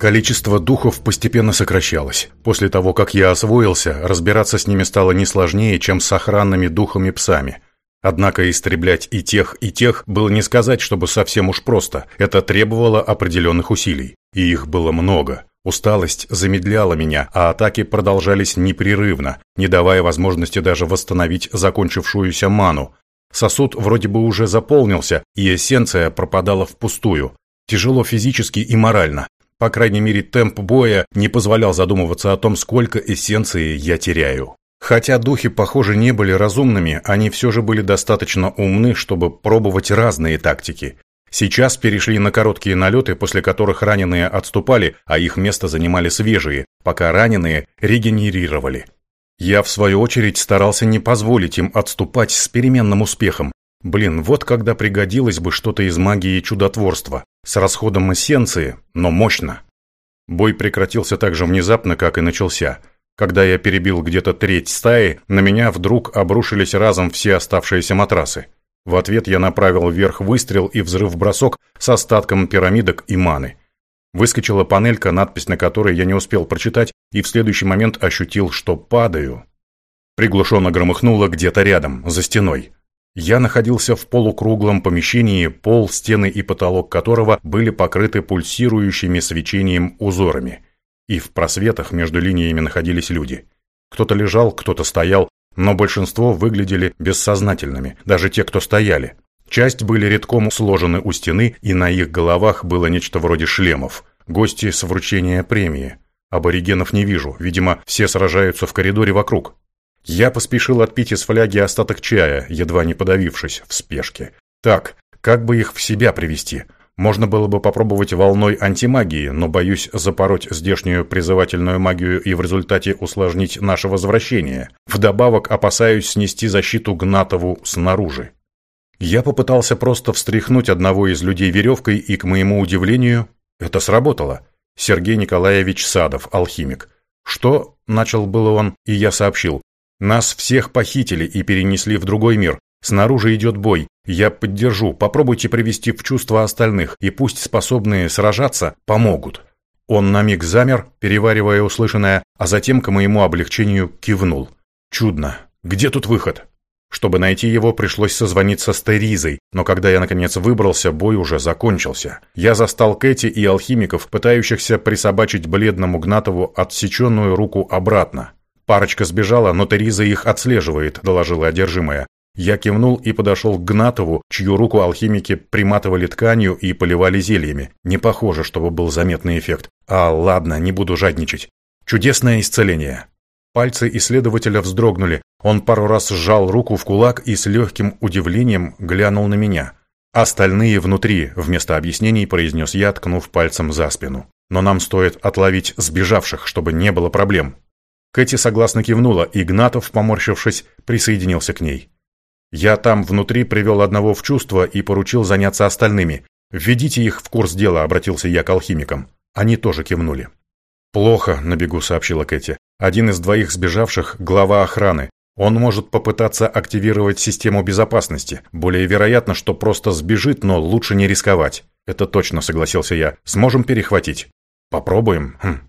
Количество духов постепенно сокращалось. После того, как я освоился, разбираться с ними стало не сложнее, чем с охранными духами-псами. Однако истреблять и тех, и тех было не сказать, чтобы совсем уж просто. Это требовало определенных усилий. И их было много. Усталость замедляла меня, а атаки продолжались непрерывно, не давая возможности даже восстановить закончившуюся ману. Сосуд вроде бы уже заполнился, и эссенция пропадала впустую. Тяжело физически и морально. По крайней мере, темп боя не позволял задумываться о том, сколько эссенции я теряю. Хотя духи, похоже, не были разумными, они все же были достаточно умны, чтобы пробовать разные тактики. Сейчас перешли на короткие налеты, после которых раненые отступали, а их место занимали свежие, пока раненые регенерировали. Я, в свою очередь, старался не позволить им отступать с переменным успехом. Блин, вот когда пригодилось бы что-то из магии чудотворства с расходом эссенции, но мощно. Бой прекратился так же внезапно, как и начался. Когда я перебил где-то треть стаи, на меня вдруг обрушились разом все оставшиеся матрасы. В ответ я направил вверх выстрел и взрыв-бросок с остатком пирамидок и маны. Выскочила панелька, надпись на которой я не успел прочитать, и в следующий момент ощутил, что падаю. Приглушенно громыхнуло где-то рядом, за стеной. Я находился в полукруглом помещении, пол, стены и потолок которого были покрыты пульсирующими свечением узорами. И в просветах между линиями находились люди. Кто-то лежал, кто-то стоял, но большинство выглядели бессознательными, даже те, кто стояли. Часть были редком сложены у стены, и на их головах было нечто вроде шлемов. Гости с вручения премии. Аборигенов не вижу, видимо, все сражаются в коридоре вокруг. Я поспешил отпить из фляги остаток чая, едва не подавившись в спешке. Так, как бы их в себя привести? Можно было бы попробовать волной антимагии, но боюсь запороть здешнюю призывательную магию и в результате усложнить наше возвращение. Вдобавок опасаюсь снести защиту Гнатову снаружи. Я попытался просто встряхнуть одного из людей веревкой, и, к моему удивлению, это сработало. Сергей Николаевич Садов, алхимик. «Что?» – начал было он, и я сообщил. Нас всех похитили и перенесли в другой мир. Снаружи идет бой. Я поддержу. Попробуйте привести в чувство остальных, и пусть способные сражаться помогут». Он на миг замер, переваривая услышанное, а затем, к моему облегчению, кивнул. «Чудно. Где тут выход?» Чтобы найти его, пришлось созвониться с Теризой, но когда я наконец выбрался, бой уже закончился. Я застал Кэти и алхимиков, пытающихся присобачить бледному Гнатову отсеченную руку обратно. «Парочка сбежала, но Тереза их отслеживает», – доложила одержимая. Я кивнул и подошел к Гнатову, чью руку алхимики приматывали тканью и поливали зельями. Не похоже, чтобы был заметный эффект. А, ладно, не буду жадничать. Чудесное исцеление. Пальцы исследователя вздрогнули. Он пару раз сжал руку в кулак и с легким удивлением глянул на меня. «Остальные внутри», — вместо объяснений произнес я, ткнув пальцем за спину. «Но нам стоит отловить сбежавших, чтобы не было проблем». Кэти согласно кивнула, и Игнатов, поморщившись, присоединился к ней. «Я там внутри привел одного в чувство и поручил заняться остальными. Введите их в курс дела», — обратился я к алхимикам. Они тоже кивнули. «Плохо», — на бегу сообщила Кэти. «Один из двоих сбежавших — глава охраны. Он может попытаться активировать систему безопасности. Более вероятно, что просто сбежит, но лучше не рисковать». «Это точно», — согласился я. «Сможем перехватить?» «Попробуем. Хм,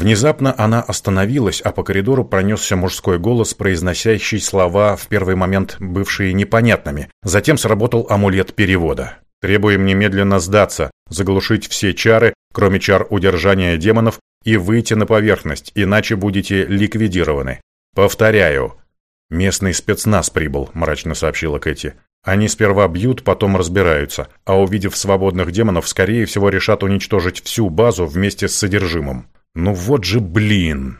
Внезапно она остановилась, а по коридору пронесся мужской голос, произносящий слова, в первый момент бывшие непонятными. Затем сработал амулет перевода. «Требуем немедленно сдаться, заглушить все чары, кроме чар удержания демонов, и выйти на поверхность, иначе будете ликвидированы. Повторяю». «Местный спецназ прибыл», – мрачно сообщила Кэти. «Они сперва бьют, потом разбираются, а увидев свободных демонов, скорее всего решат уничтожить всю базу вместе с содержимым». Ну вот же блин!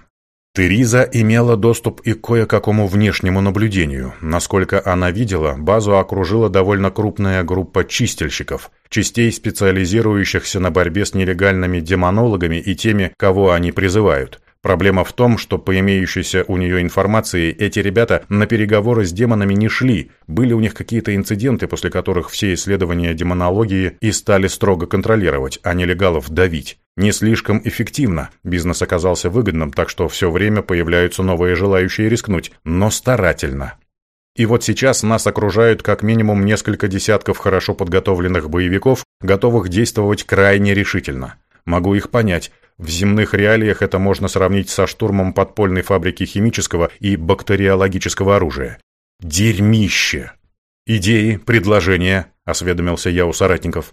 Териза имела доступ и к кое-какому внешнему наблюдению. Насколько она видела, базу окружила довольно крупная группа чистильщиков, частей, специализирующихся на борьбе с нелегальными демонологами и теми, кого они призывают. Проблема в том, что по имеющейся у нее информации эти ребята на переговоры с демонами не шли, были у них какие-то инциденты, после которых все исследования демонологии и стали строго контролировать, а нелегалов давить. Не слишком эффективно, бизнес оказался выгодным, так что все время появляются новые желающие рискнуть, но старательно. И вот сейчас нас окружают как минимум несколько десятков хорошо подготовленных боевиков, готовых действовать крайне решительно. Могу их понять, В земных реалиях это можно сравнить со штурмом подпольной фабрики химического и бактериологического оружия. Дерьмище! «Идеи, предложения», — осведомился я у соратников.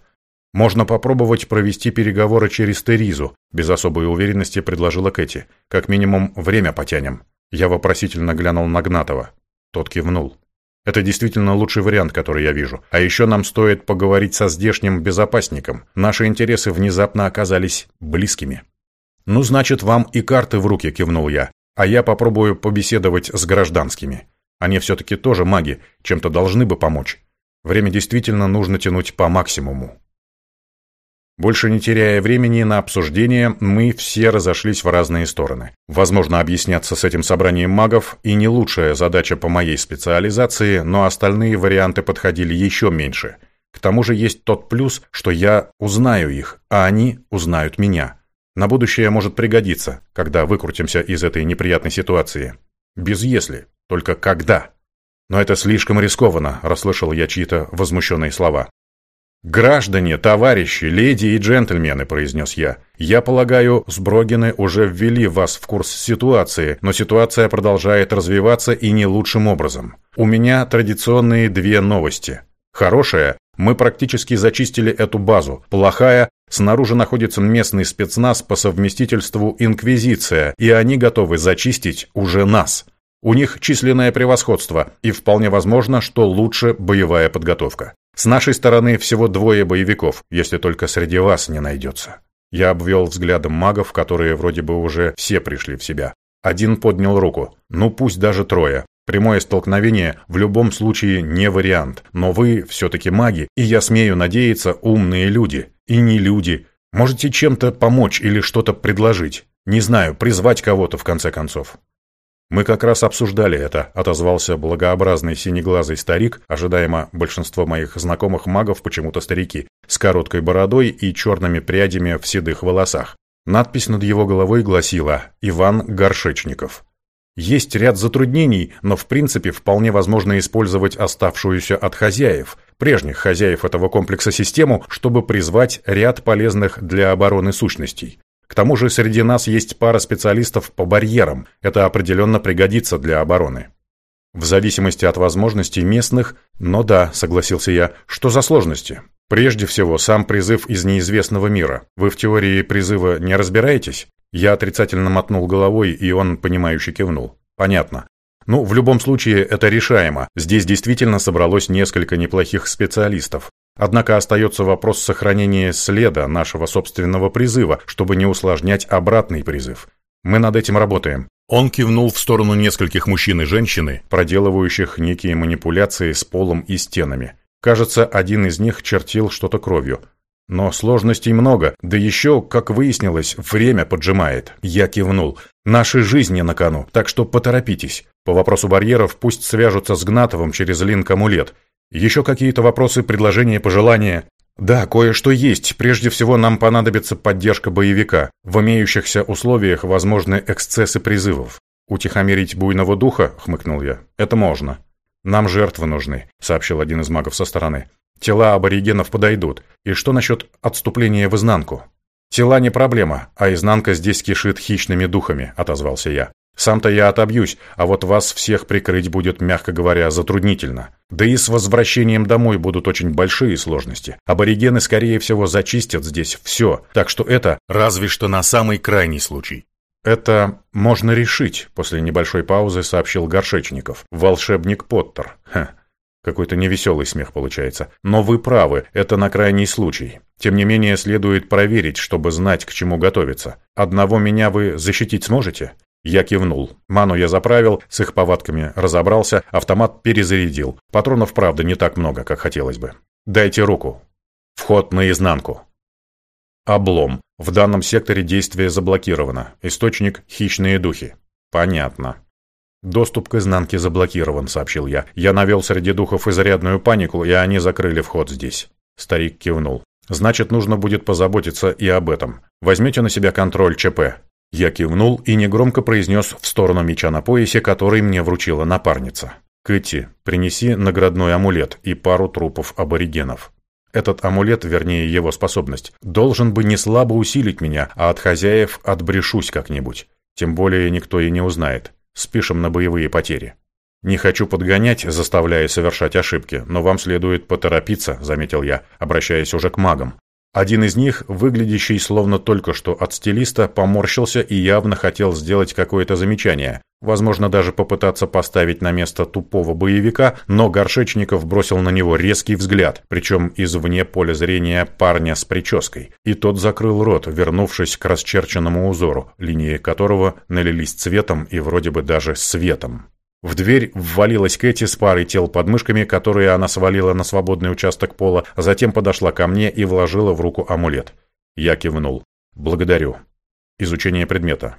«Можно попробовать провести переговоры через Теризу», — без особой уверенности предложила Кэти. «Как минимум, время потянем». Я вопросительно глянул на Гнатова. Тот кивнул. Это действительно лучший вариант, который я вижу. А еще нам стоит поговорить со здешним безопасником. Наши интересы внезапно оказались близкими. «Ну, значит, вам и карты в руки», — кивнул я. «А я попробую побеседовать с гражданскими. Они все-таки тоже маги, чем-то должны бы помочь. Время действительно нужно тянуть по максимуму. Больше не теряя времени на обсуждение, мы все разошлись в разные стороны. Возможно, объясняться с этим собранием магов и не лучшая задача по моей специализации, но остальные варианты подходили еще меньше. К тому же есть тот плюс, что я узнаю их, а они узнают меня. На будущее может пригодиться, когда выкрутимся из этой неприятной ситуации. Без «если». Только когда? Но это слишком рискованно, расслышал я чьи-то возмущенные слова. «Граждане, товарищи, леди и джентльмены», — произнес я. «Я полагаю, Сброгины уже ввели вас в курс ситуации, но ситуация продолжает развиваться и не лучшим образом. У меня традиционные две новости. Хорошая — мы практически зачистили эту базу. Плохая — снаружи находится местный спецназ по совместительству Инквизиция, и они готовы зачистить уже нас». У них численное превосходство, и вполне возможно, что лучше боевая подготовка. С нашей стороны всего двое боевиков, если только среди вас не найдется. Я обвел взглядом магов, которые вроде бы уже все пришли в себя. Один поднял руку. Ну пусть даже трое. Прямое столкновение в любом случае не вариант. Но вы все-таки маги, и я смею надеяться, умные люди. И не люди. Можете чем-то помочь или что-то предложить. Не знаю, призвать кого-то в конце концов. «Мы как раз обсуждали это», — отозвался благообразный синеглазый старик, ожидаемо большинство моих знакомых магов почему-то старики, с короткой бородой и черными прядями в седых волосах. Надпись над его головой гласила «Иван Горшечников». Есть ряд затруднений, но в принципе вполне возможно использовать оставшуюся от хозяев, прежних хозяев этого комплекса систему, чтобы призвать ряд полезных для обороны сущностей. К тому же среди нас есть пара специалистов по барьерам. Это определенно пригодится для обороны. В зависимости от возможностей местных, но да, согласился я, что за сложности? Прежде всего, сам призыв из неизвестного мира. Вы в теории призыва не разбираетесь? Я отрицательно мотнул головой, и он, понимающе кивнул. Понятно. Ну, в любом случае, это решаемо. Здесь действительно собралось несколько неплохих специалистов. Однако остается вопрос сохранения следа нашего собственного призыва, чтобы не усложнять обратный призыв. Мы над этим работаем. Он кивнул в сторону нескольких мужчин и женщины, проделывающих некие манипуляции с полом и стенами. Кажется, один из них чертил что-то кровью. Но сложностей много, да еще, как выяснилось, время поджимает. Я кивнул. Наши жизни на кону, так что поторопитесь. По вопросу барьеров пусть свяжутся с Гнатовым через линк-амулет. Еще какие-то вопросы, предложения, пожелания? Да, кое-что есть. Прежде всего, нам понадобится поддержка боевика. В имеющихся условиях возможны эксцессы призывов. Утихомирить буйного духа, хмыкнул я. Это можно. Нам жертвы нужны, сообщил один из магов со стороны. Тела аборигенов подойдут. И что насчет отступления в изнанку? Тела не проблема, а изнанка здесь кишит хищными духами, отозвался я. Сам-то я отобьюсь, а вот вас всех прикрыть будет, мягко говоря, затруднительно. Да и с возвращением домой будут очень большие сложности. Аборигены, скорее всего, зачистят здесь все, так что это разве что на самый крайний случай. «Это можно решить», — после небольшой паузы сообщил Горшечников. «Волшебник Поттер». Ха, какой-то невеселый смех получается. Но вы правы, это на крайний случай. Тем не менее, следует проверить, чтобы знать, к чему готовиться. Одного меня вы защитить сможете? Я кивнул. Ману я заправил, с их повадками разобрался, автомат перезарядил. Патронов, правда, не так много, как хотелось бы. Дайте руку. Вход наизнанку. Облом. В данном секторе действие заблокировано. Источник – хищные духи. Понятно. «Доступ к изнанке заблокирован», — сообщил я. «Я навел среди духов изрядную панику, и они закрыли вход здесь». Старик кивнул. «Значит, нужно будет позаботиться и об этом. Возьмете на себя контроль ЧП. Я кивнул и негромко произнес в сторону меча на поясе, который мне вручила напарница. «Кэти, принеси наградной амулет и пару трупов аборигенов». Этот амулет, вернее его способность, должен бы не слабо усилить меня, а от хозяев отбрешусь как-нибудь. Тем более никто и не узнает. Спишем на боевые потери. «Не хочу подгонять, заставляя совершать ошибки, но вам следует поторопиться», — заметил я, обращаясь уже к магам. Один из них, выглядящий словно только что от стилиста, поморщился и явно хотел сделать какое-то замечание. Возможно, даже попытаться поставить на место тупого боевика, но Горшечников бросил на него резкий взгляд, причем извне поля зрения парня с прической. И тот закрыл рот, вернувшись к расчерченному узору, линии которого налились цветом и вроде бы даже светом. В дверь ввалилась Кэти с парой тел под мышками, которые она свалила на свободный участок пола, а затем подошла ко мне и вложила в руку амулет. Я кивнул. «Благодарю. Изучение предмета».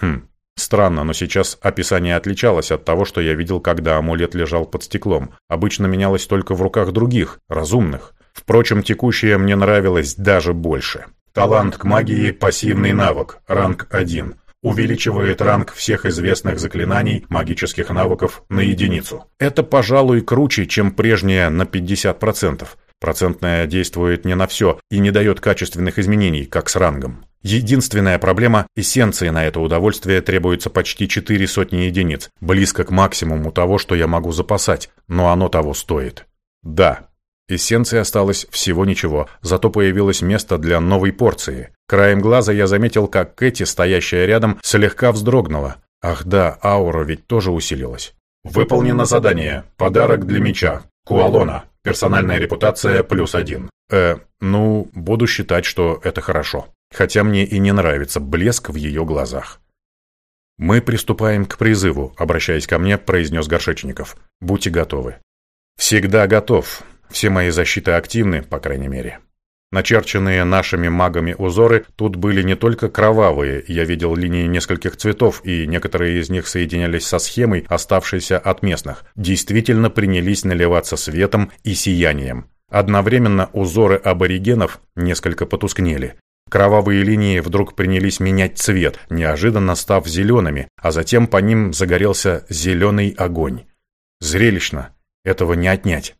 «Хм, странно, но сейчас описание отличалось от того, что я видел, когда амулет лежал под стеклом. Обычно менялось только в руках других, разумных. Впрочем, текущее мне нравилось даже больше. Талант к магии – пассивный навык, ранг 1 увеличивает ранг всех известных заклинаний магических навыков на единицу. Это, пожалуй, круче, чем прежнее на 50%. Процентное действует не на все и не дает качественных изменений, как с рангом. Единственная проблема – эссенции на это удовольствие требуется почти 4 сотни единиц, близко к максимуму того, что я могу запасать, но оно того стоит. Да, Эссенции осталось всего ничего, зато появилось место для новой порции. Краем глаза я заметил, как Кэти, стоящая рядом, слегка вздрогнула. Ах да, аура ведь тоже усилилась. Выполнено задание. Подарок для меча. Куалона. Персональная репутация плюс один. Э, ну, буду считать, что это хорошо. Хотя мне и не нравится блеск в ее глазах. «Мы приступаем к призыву», — обращаясь ко мне, произнес Горшечников. «Будьте готовы». «Всегда готов. Все мои защиты активны, по крайней мере. Начерченные нашими магами узоры тут были не только кровавые, я видел линии нескольких цветов, и некоторые из них соединялись со схемой, оставшейся от местных, действительно принялись наливаться светом и сиянием. Одновременно узоры аборигенов несколько потускнели. Кровавые линии вдруг принялись менять цвет, неожиданно став зелеными, а затем по ним загорелся зеленый огонь. Зрелищно. Этого не отнять.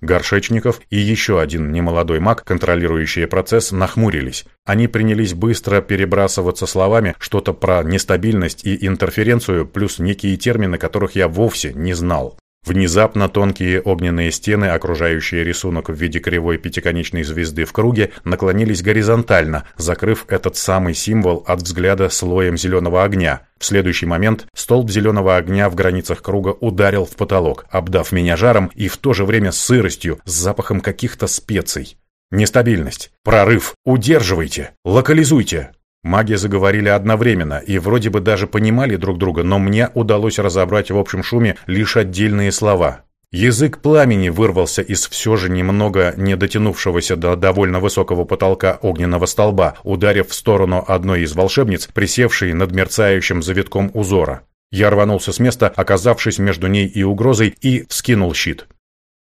Горшечников и еще один немолодой маг, контролирующий процесс, нахмурились. Они принялись быстро перебрасываться словами что-то про нестабильность и интерференцию, плюс некие термины, которых я вовсе не знал. Внезапно тонкие огненные стены, окружающие рисунок в виде кривой пятиконечной звезды в круге, наклонились горизонтально, закрыв этот самый символ от взгляда слоем зеленого огня. В следующий момент столб зеленого огня в границах круга ударил в потолок, обдав меня жаром и в то же время сыростью, с запахом каких-то специй. Нестабильность. Прорыв. Удерживайте. Локализуйте. Маги заговорили одновременно и вроде бы даже понимали друг друга, но мне удалось разобрать в общем шуме лишь отдельные слова. Язык пламени вырвался из все же немного не дотянувшегося до довольно высокого потолка огненного столба, ударив в сторону одной из волшебниц, присевшей над мерцающим завитком узора. Я рванулся с места, оказавшись между ней и угрозой, и вскинул щит.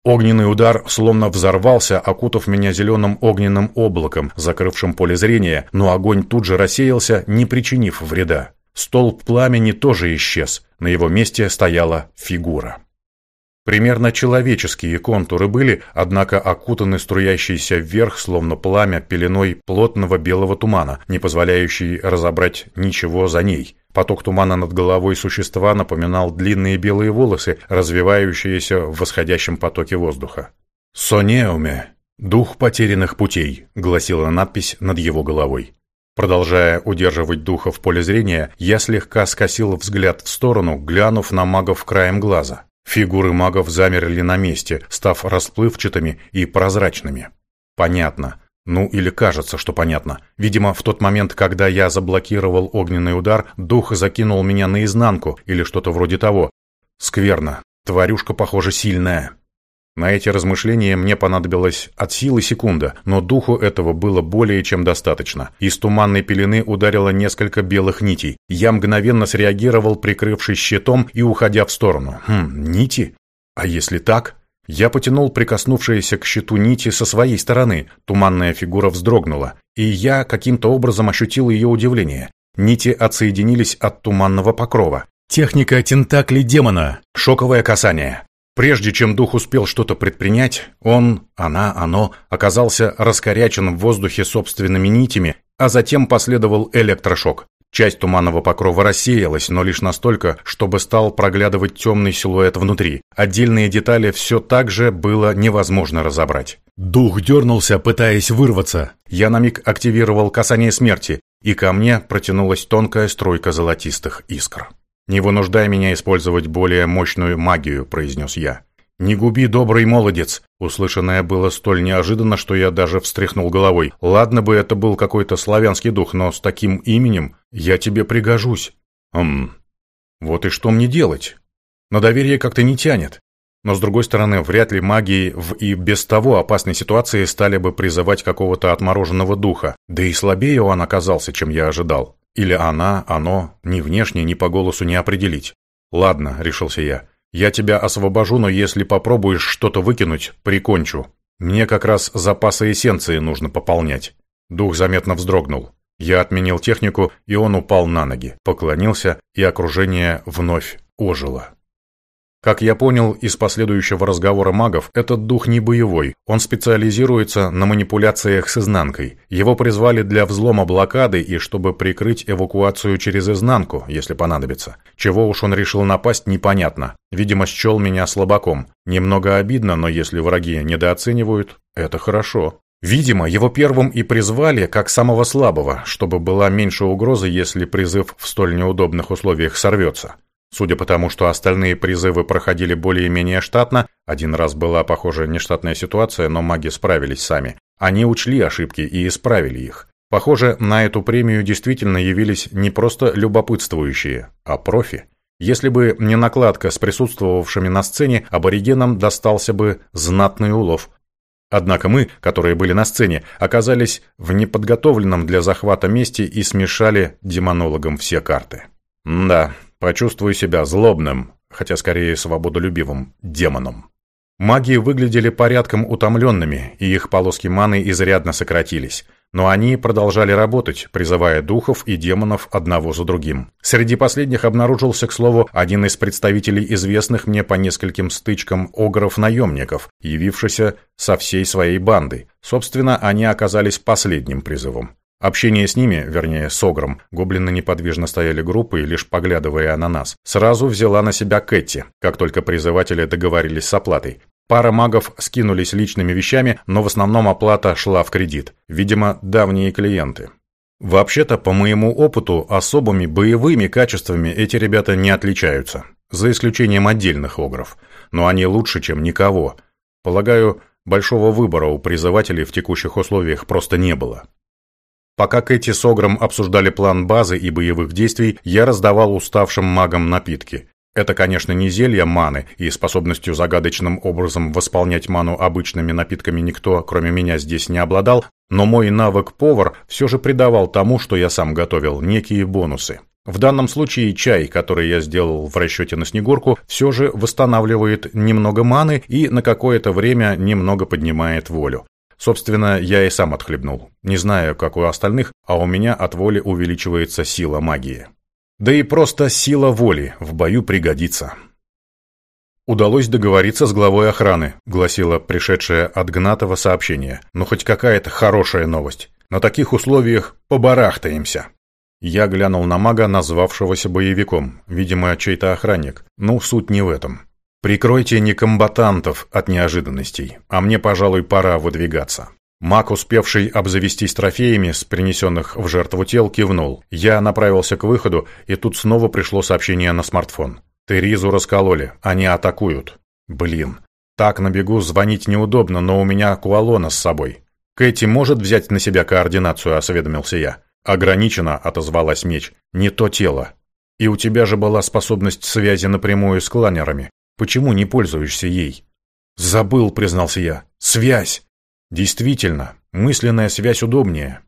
Огненный удар словно взорвался, окутав меня зеленым огненным облаком, закрывшим поле зрения, но огонь тут же рассеялся, не причинив вреда. Столб пламени тоже исчез, на его месте стояла фигура. Примерно человеческие контуры были, однако окутаны струящейся вверх, словно пламя, пеленой плотного белого тумана, не позволяющей разобрать ничего за ней. Поток тумана над головой существа напоминал длинные белые волосы, развивающиеся в восходящем потоке воздуха. «Сонеуме! Дух потерянных путей», — гласила надпись над его головой. Продолжая удерживать духа в поле зрения, я слегка скосил взгляд в сторону, глянув на магов краем глаза. Фигуры магов замерли на месте, став расплывчатыми и прозрачными. Понятно. Ну или кажется, что понятно. Видимо, в тот момент, когда я заблокировал огненный удар, дух закинул меня наизнанку или что-то вроде того. Скверно. Тварюшка, похоже, сильная. На эти размышления мне понадобилось от силы секунда, но духу этого было более чем достаточно. Из туманной пелены ударило несколько белых нитей. Я мгновенно среагировал, прикрывшись щитом и уходя в сторону. Хм, нити? А если так? Я потянул прикоснувшиеся к щиту нити со своей стороны. Туманная фигура вздрогнула, и я каким-то образом ощутил ее удивление. Нити отсоединились от туманного покрова. Техника тентакли демона. Шоковое касание. Прежде чем дух успел что-то предпринять, он, она, оно оказался раскорячен в воздухе собственными нитями, а затем последовал электрошок. Часть туманного покрова рассеялась, но лишь настолько, чтобы стал проглядывать темный силуэт внутри. Отдельные детали все так же было невозможно разобрать. Дух дернулся, пытаясь вырваться. Я на миг активировал касание смерти, и ко мне протянулась тонкая струйка золотистых искр. «Не вынуждай меня использовать более мощную магию», – произнес я. «Не губи, добрый молодец!» Услышанное было столь неожиданно, что я даже встряхнул головой. «Ладно бы это был какой-то славянский дух, но с таким именем я тебе пригожусь». «Хм... Вот и что мне делать?» На доверие как-то не тянет. Но, с другой стороны, вряд ли магии в и без того опасной ситуации стали бы призывать какого-то отмороженного духа. Да и слабее он оказался, чем я ожидал. Или она, оно, ни внешне, ни по голосу не определить. «Ладно», — решился я, — «я тебя освобожу, но если попробуешь что-то выкинуть, прикончу. Мне как раз запасы эссенции нужно пополнять». Дух заметно вздрогнул. Я отменил технику, и он упал на ноги, поклонился, и окружение вновь ожило. Как я понял из последующего разговора магов, этот дух не боевой. Он специализируется на манипуляциях с изнанкой. Его призвали для взлома блокады и чтобы прикрыть эвакуацию через изнанку, если понадобится. Чего уж он решил напасть, непонятно. Видимо, счел меня слабаком. Немного обидно, но если враги недооценивают, это хорошо. Видимо, его первым и призвали как самого слабого, чтобы была меньше угрозы, если призыв в столь неудобных условиях сорвется. Судя по тому, что остальные призывы проходили более-менее штатно, один раз была, похоже, нештатная ситуация, но маги справились сами. Они учли ошибки и исправили их. Похоже, на эту премию действительно явились не просто любопытствующие, а профи. Если бы не накладка с присутствовавшими на сцене, аборигенам достался бы знатный улов. Однако мы, которые были на сцене, оказались в неподготовленном для захвата месте и смешали демонологам все карты. да, Почувствую себя злобным, хотя скорее свободолюбивым, демоном. Маги выглядели порядком утомленными, и их полоски маны изрядно сократились. Но они продолжали работать, призывая духов и демонов одного за другим. Среди последних обнаружился, к слову, один из представителей известных мне по нескольким стычкам огров-наемников, явившийся со всей своей бандой. Собственно, они оказались последним призывом. Общение с ними, вернее, с Огром, гоблины неподвижно стояли группой, лишь поглядывая на нас. Сразу взяла на себя Кэти, как только призыватели договорились с оплатой. Пара магов скинулись личными вещами, но в основном оплата шла в кредит. Видимо, давние клиенты. Вообще-то, по моему опыту, особыми боевыми качествами эти ребята не отличаются. За исключением отдельных огров. Но они лучше, чем никого. Полагаю, большого выбора у призывателей в текущих условиях просто не было. Пока Кэти с Огром обсуждали план базы и боевых действий, я раздавал уставшим магам напитки. Это, конечно, не зелье маны, и способностью загадочным образом восполнять ману обычными напитками никто, кроме меня, здесь не обладал, но мой навык-повар все же придавал тому, что я сам готовил, некие бонусы. В данном случае чай, который я сделал в расчете на Снегурку, все же восстанавливает немного маны и на какое-то время немного поднимает волю. Собственно, я и сам отхлебнул. Не знаю, как у остальных, а у меня от воли увеличивается сила магии. Да и просто сила воли в бою пригодится. «Удалось договориться с главой охраны», — гласило пришедшее от Гнатова сообщение. «Ну, хоть какая-то хорошая новость. На таких условиях побарахтаемся». Я глянул на мага, назвавшегося боевиком. Видимо, чей-то охранник. Ну, суть не в этом. Прикройте некомбатантов от неожиданностей, а мне, пожалуй, пора выдвигаться. Маг, успевший обзавестись трофеями с принесенных в жертву тел, кивнул. Я направился к выходу, и тут снова пришло сообщение на смартфон. Теризу раскололи, они атакуют. Блин. Так на бегу звонить неудобно, но у меня Куалона с собой. Кэти может взять на себя координацию, осведомился я. Ограничено, отозвалась меч. Не то тело. И у тебя же была способность связи напрямую с кланерами. Почему не пользуешься ей? Забыл, признался я. Связь. Действительно, мысленная связь удобнее.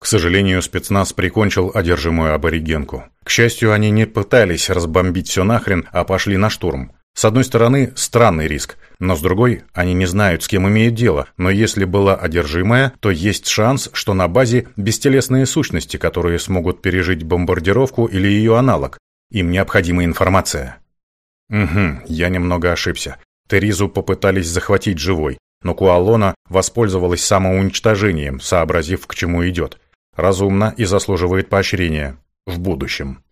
К сожалению, спецназ прикончил одержимую аборигенку. К счастью, они не пытались разбомбить все нахрен, а пошли на штурм. С одной стороны, странный риск, но с другой, они не знают, с кем имеют дело, но если была одержимая, то есть шанс, что на базе бестелесные сущности, которые смогут пережить бомбардировку или ее аналог. Им необходима информация. Угу, я немного ошибся. Теризу попытались захватить живой, но Куалона воспользовалась самоуничтожением, сообразив, к чему идет. Разумно и заслуживает поощрения. В будущем.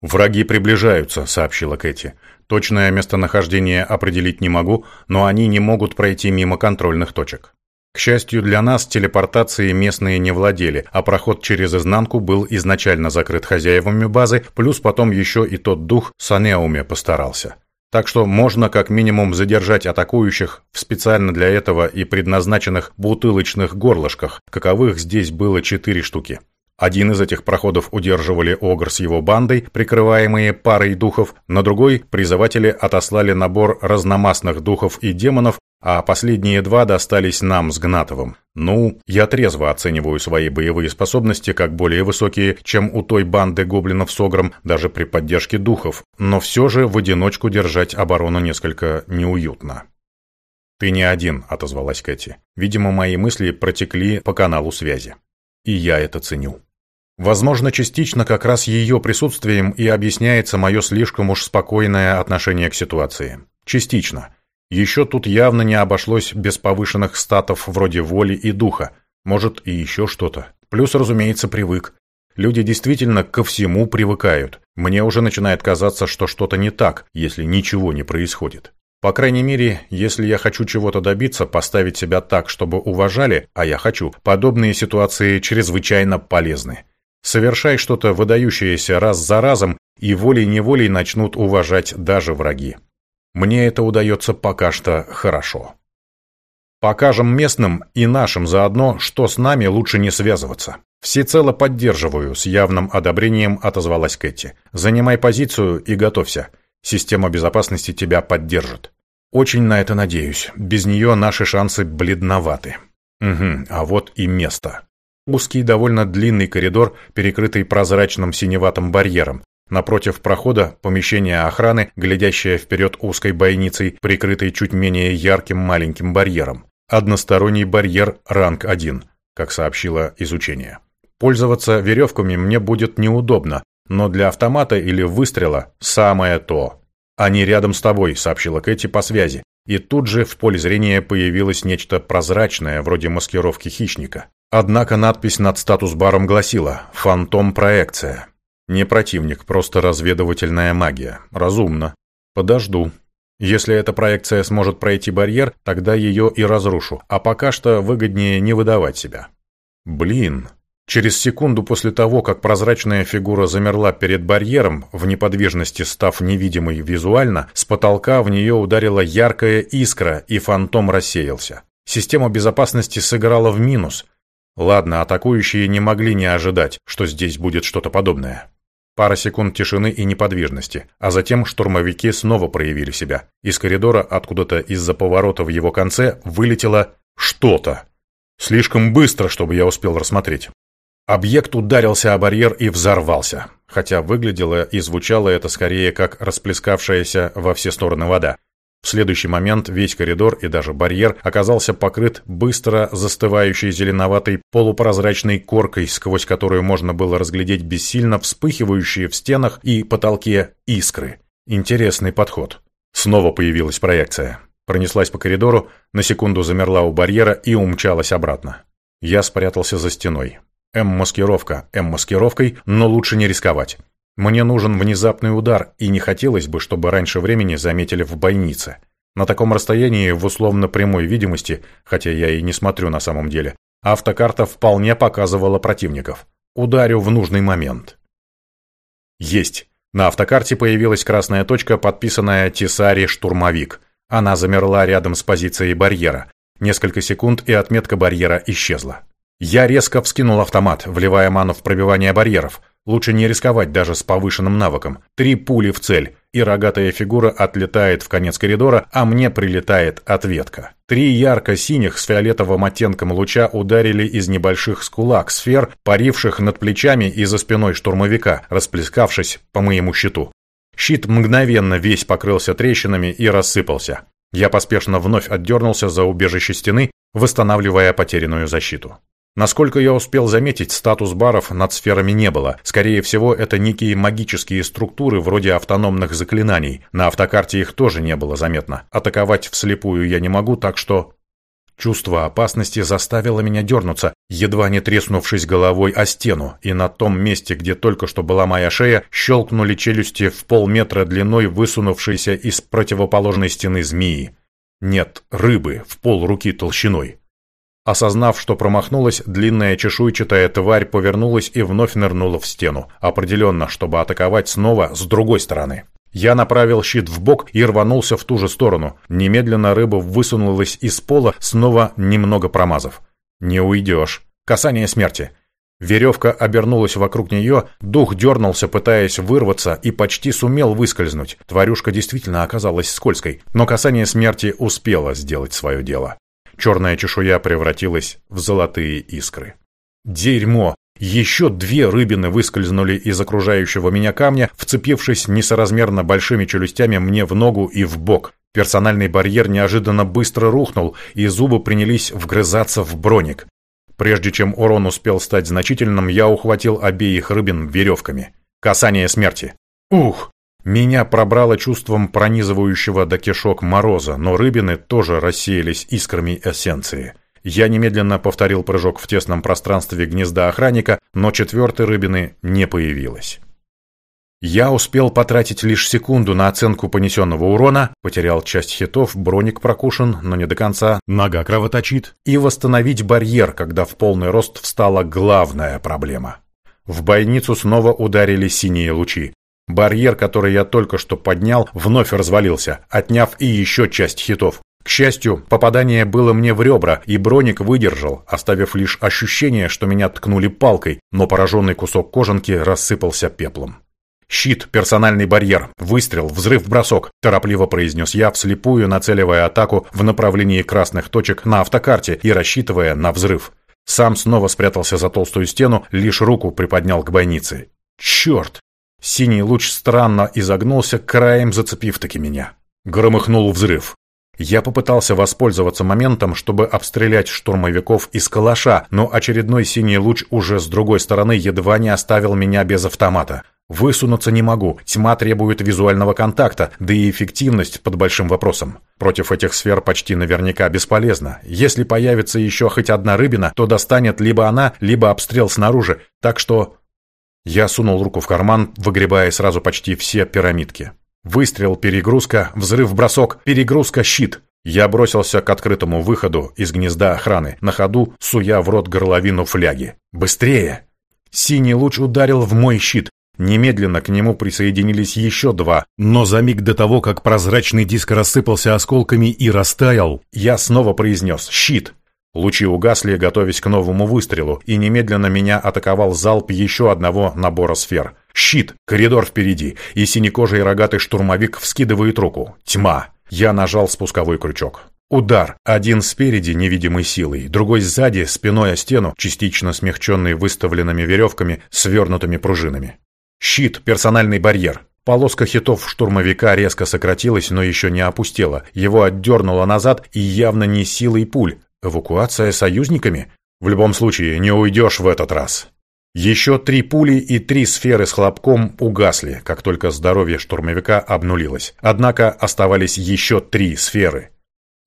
«Враги приближаются», — сообщила Кэти. «Точное местонахождение определить не могу, но они не могут пройти мимо контрольных точек». К счастью для нас, телепортацией местные не владели, а проход через изнанку был изначально закрыт хозяевами базы, плюс потом еще и тот дух Санеуме постарался. Так что можно как минимум задержать атакующих в специально для этого и предназначенных бутылочных горлышках, каковых здесь было четыре штуки. Один из этих проходов удерживали Огр с его бандой, прикрываемые парой духов, на другой призыватели отослали набор разномастных духов и демонов, а последние два достались нам с Гнатовым. Ну, я трезво оцениваю свои боевые способности как более высокие, чем у той банды гоблинов с Огром, даже при поддержке духов, но все же в одиночку держать оборону несколько неуютно. «Ты не один», — отозвалась Кэти. «Видимо, мои мысли протекли по каналу связи. И я это ценю». Возможно, частично как раз ее присутствием и объясняется мое слишком уж спокойное отношение к ситуации. Частично. Еще тут явно не обошлось без повышенных статов вроде воли и духа. Может, и еще что-то. Плюс, разумеется, привык. Люди действительно ко всему привыкают. Мне уже начинает казаться, что что-то не так, если ничего не происходит. По крайней мере, если я хочу чего-то добиться, поставить себя так, чтобы уважали, а я хочу, подобные ситуации чрезвычайно полезны. Совершай что-то выдающееся раз за разом, и волей-неволей начнут уважать даже враги. Мне это удается пока что хорошо. Покажем местным и нашим заодно, что с нами лучше не связываться. Всецело поддерживаю, с явным одобрением отозвалась Кэти. Занимай позицию и готовься. Система безопасности тебя поддержит. Очень на это надеюсь. Без нее наши шансы бледноваты. Угу, а вот и место. Узкий, довольно длинный коридор, перекрытый прозрачным синеватым барьером. Напротив прохода помещение охраны, глядящее вперед узкой бойницей, прикрытой чуть менее ярким маленьким барьером. Односторонний барьер ранг 1, как сообщило изучение. Пользоваться веревками мне будет неудобно, но для автомата или выстрела самое то. «Они рядом с тобой», — сообщила Кэти по связи. И тут же в поле зрения появилось нечто прозрачное, вроде маскировки хищника. Однако надпись над статус-баром гласила «Фантом-проекция». Не противник, просто разведывательная магия. Разумно. Подожду. Если эта проекция сможет пройти барьер, тогда ее и разрушу, а пока что выгоднее не выдавать себя. Блин. Через секунду после того, как прозрачная фигура замерла перед барьером, в неподвижности став невидимой визуально, с потолка в нее ударила яркая искра, и фантом рассеялся. Система безопасности сыграла в минус – Ладно, атакующие не могли не ожидать, что здесь будет что-то подобное. Пара секунд тишины и неподвижности, а затем штурмовики снова проявили себя. Из коридора, откуда-то из-за поворота в его конце, вылетело что-то. Слишком быстро, чтобы я успел рассмотреть. Объект ударился о барьер и взорвался, хотя выглядело и звучало это скорее как расплескавшаяся во все стороны вода. В следующий момент весь коридор и даже барьер оказался покрыт быстро застывающей зеленоватой полупрозрачной коркой, сквозь которую можно было разглядеть бессильно вспыхивающие в стенах и потолке искры. Интересный подход. Снова появилась проекция. Пронеслась по коридору, на секунду замерла у барьера и умчалась обратно. Я спрятался за стеной. М-маскировка, М-маскировкой, но лучше не рисковать. Мне нужен внезапный удар, и не хотелось бы, чтобы раньше времени заметили в больнице. На таком расстоянии, в условно прямой видимости, хотя я и не смотрю на самом деле, автокарта вполне показывала противников. Ударю в нужный момент. Есть. На автокарте появилась красная точка, подписанная «Тесари Штурмовик». Она замерла рядом с позицией барьера. Несколько секунд, и отметка барьера исчезла. Я резко вскинул автомат, вливая ману в пробивание барьеров. Лучше не рисковать даже с повышенным навыком. Три пули в цель, и рогатая фигура отлетает в конец коридора, а мне прилетает ответка. Три ярко-синих с фиолетовым оттенком луча ударили из небольших скулак сфер, паривших над плечами и за спиной штурмовика, расплескавшись по моему щиту. Щит мгновенно весь покрылся трещинами и рассыпался. Я поспешно вновь отдернулся за убежище стены, восстанавливая потерянную защиту. Насколько я успел заметить, статус баров над сферами не было. Скорее всего, это некие магические структуры вроде автономных заклинаний. На автокарте их тоже не было заметно. Атаковать вслепую я не могу, так что... Чувство опасности заставило меня дернуться, едва не треснувшись головой о стену, и на том месте, где только что была моя шея, щелкнули челюсти в полметра длиной высунувшейся из противоположной стены змеи. Нет, рыбы в пол руки толщиной. Осознав, что промахнулась, длинная чешуйчатая тварь повернулась и вновь нырнула в стену. Определенно, чтобы атаковать снова с другой стороны. Я направил щит в бок и рванулся в ту же сторону. Немедленно рыба высунулась из пола, снова немного промазав. «Не уйдешь. Касание смерти». Веревка обернулась вокруг нее, дух дернулся, пытаясь вырваться, и почти сумел выскользнуть. Тварюшка действительно оказалась скользкой, но касание смерти успело сделать свое дело. Черная чешуя превратилась в золотые искры. Дерьмо! Еще две рыбины выскользнули из окружающего меня камня, вцепившись несоразмерно большими челюстями мне в ногу и в бок. Персональный барьер неожиданно быстро рухнул, и зубы принялись вгрызаться в броник. Прежде чем урон успел стать значительным, я ухватил обеих рыбин веревками. Касание смерти. Ух! Меня пробрало чувством пронизывающего до кишок мороза, но рыбины тоже рассеялись искрами эссенции. Я немедленно повторил прыжок в тесном пространстве гнезда охранника, но четвертой рыбины не появилось. Я успел потратить лишь секунду на оценку понесенного урона, потерял часть хитов, броник прокушен, но не до конца, нога кровоточит, и восстановить барьер, когда в полный рост встала главная проблема. В бойницу снова ударили синие лучи. Барьер, который я только что поднял, вновь развалился, отняв и еще часть хитов. К счастью, попадание было мне в ребра, и броник выдержал, оставив лишь ощущение, что меня ткнули палкой, но пораженный кусок кожанки рассыпался пеплом. «Щит, персональный барьер, выстрел, взрыв, бросок», – торопливо произнес я, вслепую нацеливая атаку в направлении красных точек на автокарте и рассчитывая на взрыв. Сам снова спрятался за толстую стену, лишь руку приподнял к бойнице. «Черт! Синий луч странно изогнулся, краем зацепив таки меня. Громыхнул взрыв. Я попытался воспользоваться моментом, чтобы обстрелять штурмовиков из калаша, но очередной синий луч уже с другой стороны едва не оставил меня без автомата. Высунуться не могу, тьма требует визуального контакта, да и эффективность под большим вопросом. Против этих сфер почти наверняка бесполезно. Если появится еще хоть одна рыбина, то достанет либо она, либо обстрел снаружи, так что я сунул руку в карман, выгребая сразу почти все пирамидки. Выстрел, перегрузка, взрыв, бросок, перегрузка, щит. Я бросился к открытому выходу из гнезда охраны, на ходу суя в рот горловину фляги. «Быстрее!» Синий луч ударил в мой щит. Немедленно к нему присоединились еще два, но за миг до того, как прозрачный диск рассыпался осколками и растаял, я снова произнес «Щит!» Лучи угасли, готовясь к новому выстрелу, и немедленно меня атаковал залп еще одного набора сфер. Щит, коридор впереди, и синекожий рогатый штурмовик вскидывает руку. Тьма. Я нажал спусковой крючок. Удар. Один спереди невидимой силой, другой сзади, спиной о стену, частично смягченный выставленными веревками, свернутыми пружинами. Щит, персональный барьер. Полоска хитов штурмовика резко сократилась, но еще не опустела. Его отдернуло назад и явно не силой пуль, Эвакуация союзниками? В любом случае, не уйдешь в этот раз. Еще три пули и три сферы с хлопком угасли, как только здоровье штурмовика обнулилось. Однако оставались еще три сферы.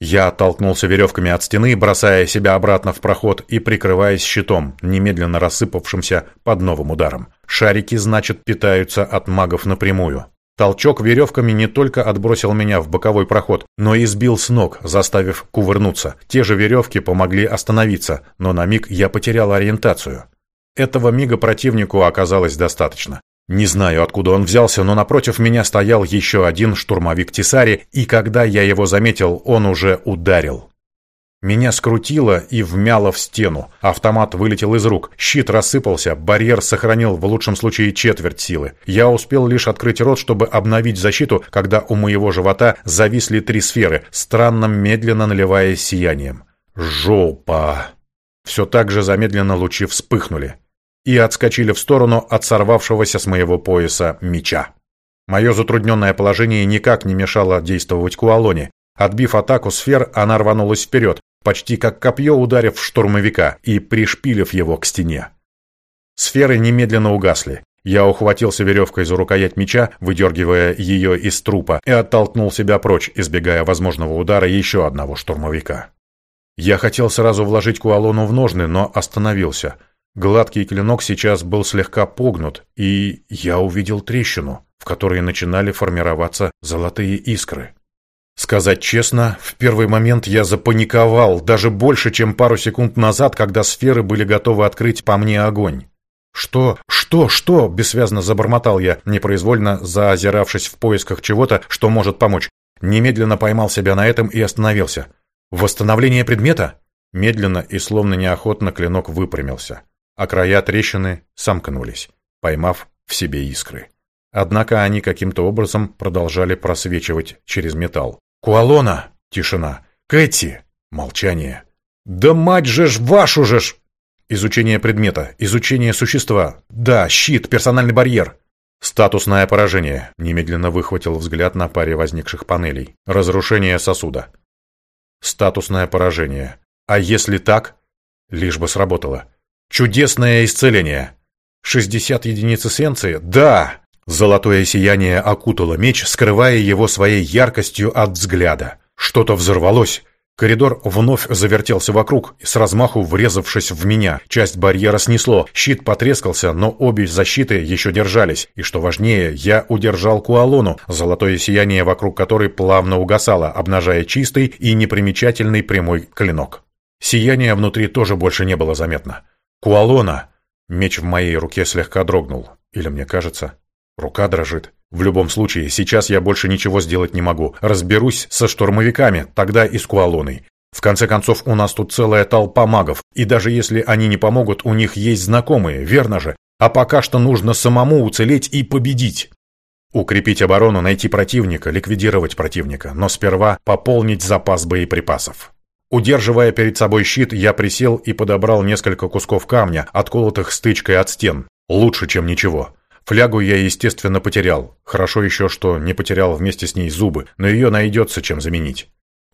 Я оттолкнулся веревками от стены, бросая себя обратно в проход и прикрываясь щитом, немедленно рассыпавшимся под новым ударом. Шарики, значит, питаются от магов напрямую. Толчок веревками не только отбросил меня в боковой проход, но и сбил с ног, заставив кувырнуться. Те же веревки помогли остановиться, но на миг я потерял ориентацию. Этого мига противнику оказалось достаточно. Не знаю, откуда он взялся, но напротив меня стоял еще один штурмовик Тесари, и когда я его заметил, он уже ударил. Меня скрутило и вмяло в стену. Автомат вылетел из рук, щит рассыпался, барьер сохранил в лучшем случае четверть силы. Я успел лишь открыть рот, чтобы обновить защиту, когда у моего живота зависли три сферы, странно медленно наливаясь сиянием. Жопа! Все так же замедленно лучи вспыхнули и отскочили в сторону от сорвавшегося с моего пояса меча. Мое затрудненное положение никак не мешало действовать Куалоне. Отбив атаку сфер, она рванулась вперед, почти как копье ударив в штурмовика и пришпилив его к стене. Сферы немедленно угасли. Я ухватился веревкой за рукоять меча, выдергивая ее из трупа, и оттолкнул себя прочь, избегая возможного удара еще одного штурмовика. Я хотел сразу вложить Куалону в ножны, но остановился. Гладкий клинок сейчас был слегка погнут, и я увидел трещину, в которой начинали формироваться золотые искры. Сказать честно, в первый момент я запаниковал, даже больше, чем пару секунд назад, когда сферы были готовы открыть по мне огонь. «Что? Что? Что?» – бессвязно забормотал я, непроизвольно заозиравшись в поисках чего-то, что может помочь. Немедленно поймал себя на этом и остановился. «Восстановление предмета?» Медленно и словно неохотно клинок выпрямился, а края трещины сомкнулись, поймав в себе искры. Однако они каким-то образом продолжали просвечивать через металл. «Куалона!» – тишина. «Кэти!» – молчание. «Да мать же ж вашу же ж!» Изучение предмета, изучение существа. Да, щит, персональный барьер. Статусное поражение. Немедленно выхватил взгляд на паре возникших панелей. Разрушение сосуда. Статусное поражение. А если так? Лишь бы сработало. Чудесное исцеление. 60 единиц эссенции? Да! Золотое сияние окутало меч, скрывая его своей яркостью от взгляда. Что-то взорвалось, Коридор вновь завертелся вокруг, с размаху врезавшись в меня. Часть барьера снесло, щит потрескался, но обе защиты еще держались. И что важнее, я удержал Куалону, золотое сияние вокруг которой плавно угасало, обнажая чистый и непримечательный прямой клинок. Сияния внутри тоже больше не было заметно. «Куалона!» Меч в моей руке слегка дрогнул. Или мне кажется, рука дрожит. В любом случае, сейчас я больше ничего сделать не могу. Разберусь со штурмовиками, тогда и с Куалоной. В конце концов, у нас тут целая толпа магов, и даже если они не помогут, у них есть знакомые, верно же? А пока что нужно самому уцелеть и победить. Укрепить оборону, найти противника, ликвидировать противника, но сперва пополнить запас боеприпасов. Удерживая перед собой щит, я присел и подобрал несколько кусков камня, отколотых стычкой от стен. Лучше, чем ничего. Флягу я, естественно, потерял. Хорошо еще, что не потерял вместе с ней зубы, но ее найдется чем заменить.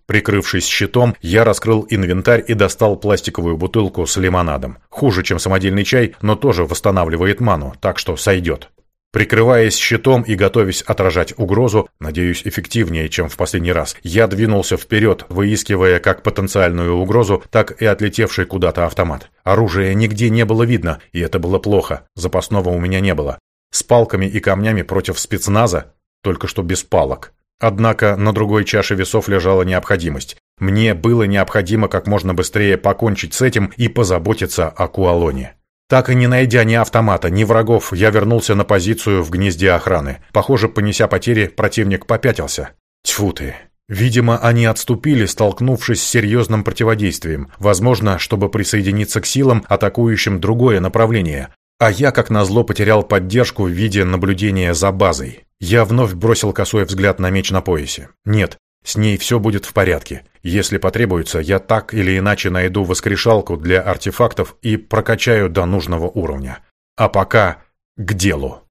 Прикрывшись щитом, я раскрыл инвентарь и достал пластиковую бутылку с лимонадом. Хуже, чем самодельный чай, но тоже восстанавливает ману, так что сойдет. Прикрываясь щитом и готовясь отражать угрозу, надеюсь, эффективнее, чем в последний раз, я двинулся вперед, выискивая как потенциальную угрозу, так и отлетевший куда-то автомат. Оружия нигде не было видно, и это было плохо. Запасного у меня не было. С палками и камнями против спецназа, только что без палок. Однако на другой чаше весов лежала необходимость. Мне было необходимо как можно быстрее покончить с этим и позаботиться о Куалоне. Так и не найдя ни автомата, ни врагов, я вернулся на позицию в гнезде охраны. Похоже, понеся потери, противник попятился. Тьфу ты. Видимо, они отступили, столкнувшись с серьезным противодействием. Возможно, чтобы присоединиться к силам, атакующим другое направление. А я, как назло, потерял поддержку в виде наблюдения за базой. Я вновь бросил косой взгляд на меч на поясе. Нет, с ней все будет в порядке. Если потребуется, я так или иначе найду воскрешалку для артефактов и прокачаю до нужного уровня. А пока к делу.